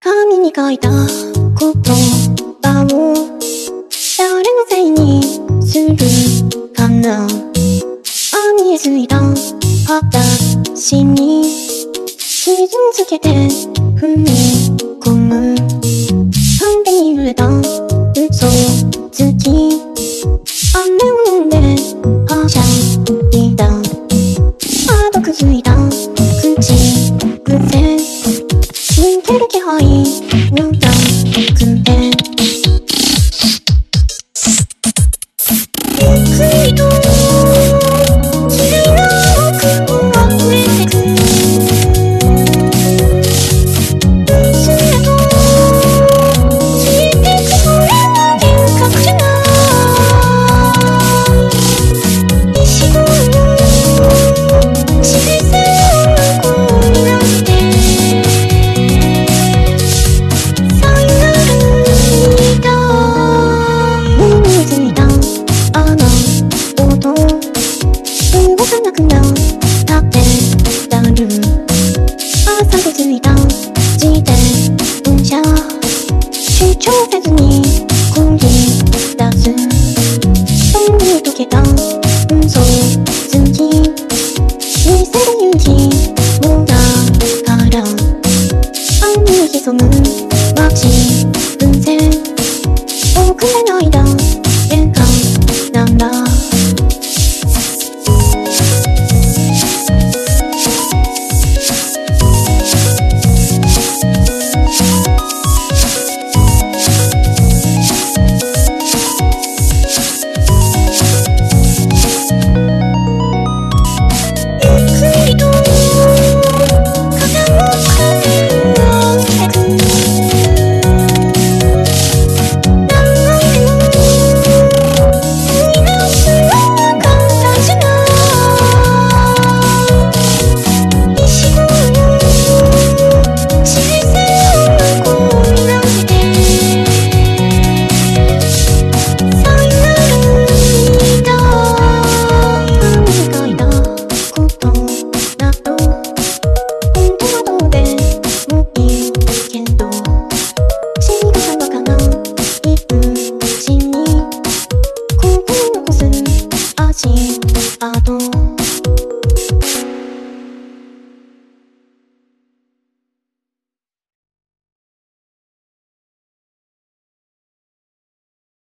紙に書いた言葉を誰のせいにするかな。網へついた私に傷つけて踏み込む。半分に揺れた嘘つき。雨を飲んではしゃいだ。あとくついた口癖。逃げる気配のなくてゆっくりとなくなった。ってなる朝とついた自転車主張せずにこぎ出す。本に溶けた嘘つき見せる勇気もだから。雨に潜む街。